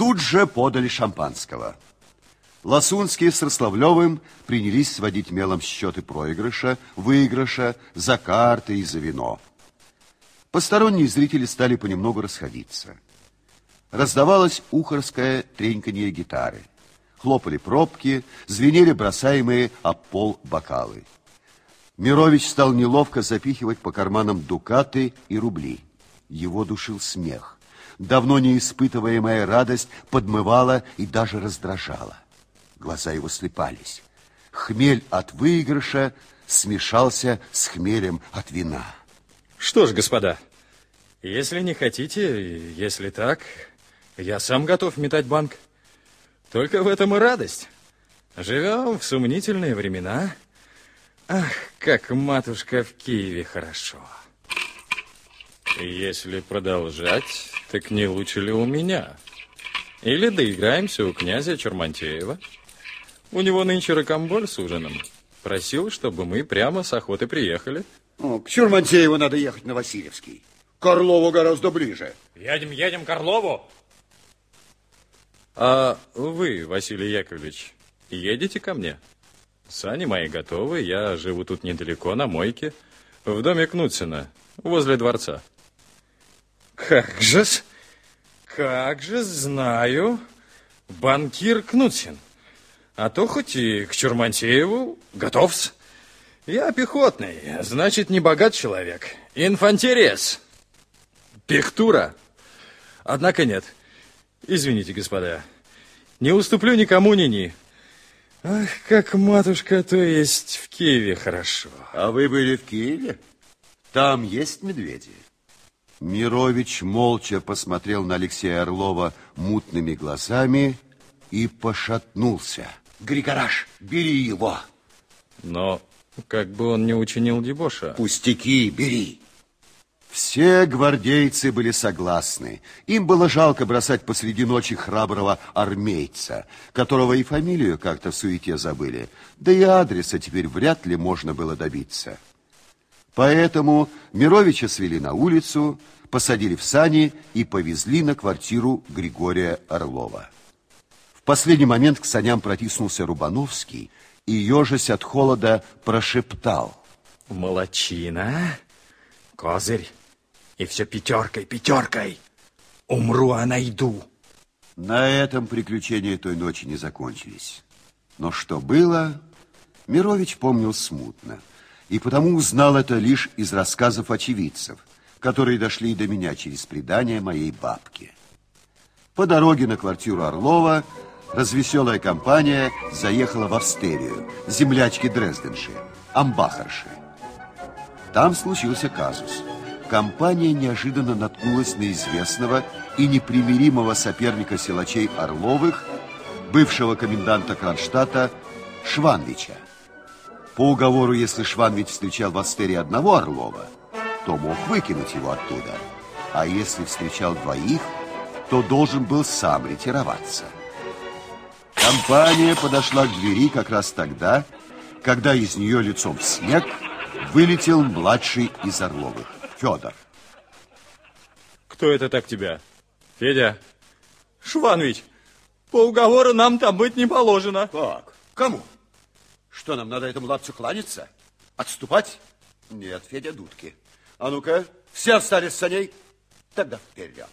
Тут же подали шампанского. Лосунский с Рославлевым принялись сводить мелом счеты проигрыша, выигрыша, за карты и за вино. Посторонние зрители стали понемногу расходиться. Раздавалось ухорское треньканье гитары. Хлопали пробки, звенели бросаемые об пол бокалы. Мирович стал неловко запихивать по карманам дукаты и рубли. Его душил смех. Давно не испытываемая радость подмывала и даже раздражала. Глаза его слепались. Хмель от выигрыша смешался с хмелем от вина. Что ж, господа, если не хотите, если так, я сам готов метать банк. Только в этом и радость. Живем в сомнительные времена. Ах, как матушка в Киеве хорошо. Если продолжать, так не лучше ли у меня? Или доиграемся у князя Чермантеева? У него нынче ракомболь с ужином. Просил, чтобы мы прямо с охоты приехали. О, к Чурмантееву надо ехать на Васильевский. К Орлову гораздо ближе. Едем, едем к Орлову. А вы, Василий Яковлевич, едете ко мне? Сани мои готовы, я живу тут недалеко, на мойке, в доме Кнутсина, возле дворца. Как же-с, как же знаю, банкир Кнутсин. А то хоть и к Чурмантееву готов-с. Я пехотный, значит, не богат человек. Инфантерес. Пехтура. Однако нет. Извините, господа. Не уступлю никому ни-ни. Ах, как матушка, то есть в Киеве хорошо. А вы были в Киеве? Там есть медведи? Мирович молча посмотрел на Алексея Орлова мутными глазами и пошатнулся. Григораш, бери его. Но как бы он не учинил дебоша. Пустяки, бери. Все гвардейцы были согласны. Им было жалко бросать посреди ночи храброго армейца, которого и фамилию как-то в суете забыли, да и адреса теперь вряд ли можно было добиться. Поэтому Мировича свели на улицу, посадили в сани и повезли на квартиру Григория Орлова. В последний момент к саням протиснулся Рубановский и, ежась от холода, прошептал. Молочина, козырь, и все пятеркой, пятеркой. Умру, а найду. На этом приключения той ночи не закончились. Но что было, Мирович помнил смутно, и потому узнал это лишь из рассказов очевидцев, которые дошли до меня через предание моей бабки. По дороге на квартиру Орлова развеселая компания заехала в Австерию, землячки Дрезденши, амбахарши. Там случился казус. Компания неожиданно наткнулась на известного и непримиримого соперника силачей Орловых, бывшего коменданта Кронштадта Шванвича. По уговору, если Шванвич встречал в Астерии одного Орлова, то мог выкинуть его оттуда. А если встречал двоих, то должен был сам ретироваться. Компания подошла к двери как раз тогда, когда из нее лицом в снег вылетел младший из Орловых, Федор. Кто это так тебя? Федя? Шванович, по уговору нам там быть не положено. Как? Кому? Что, нам надо этому лапцу кланяться? Отступать? Нет, Федя, дудки. А ну-ка, все встали с саней? Тогда вперед.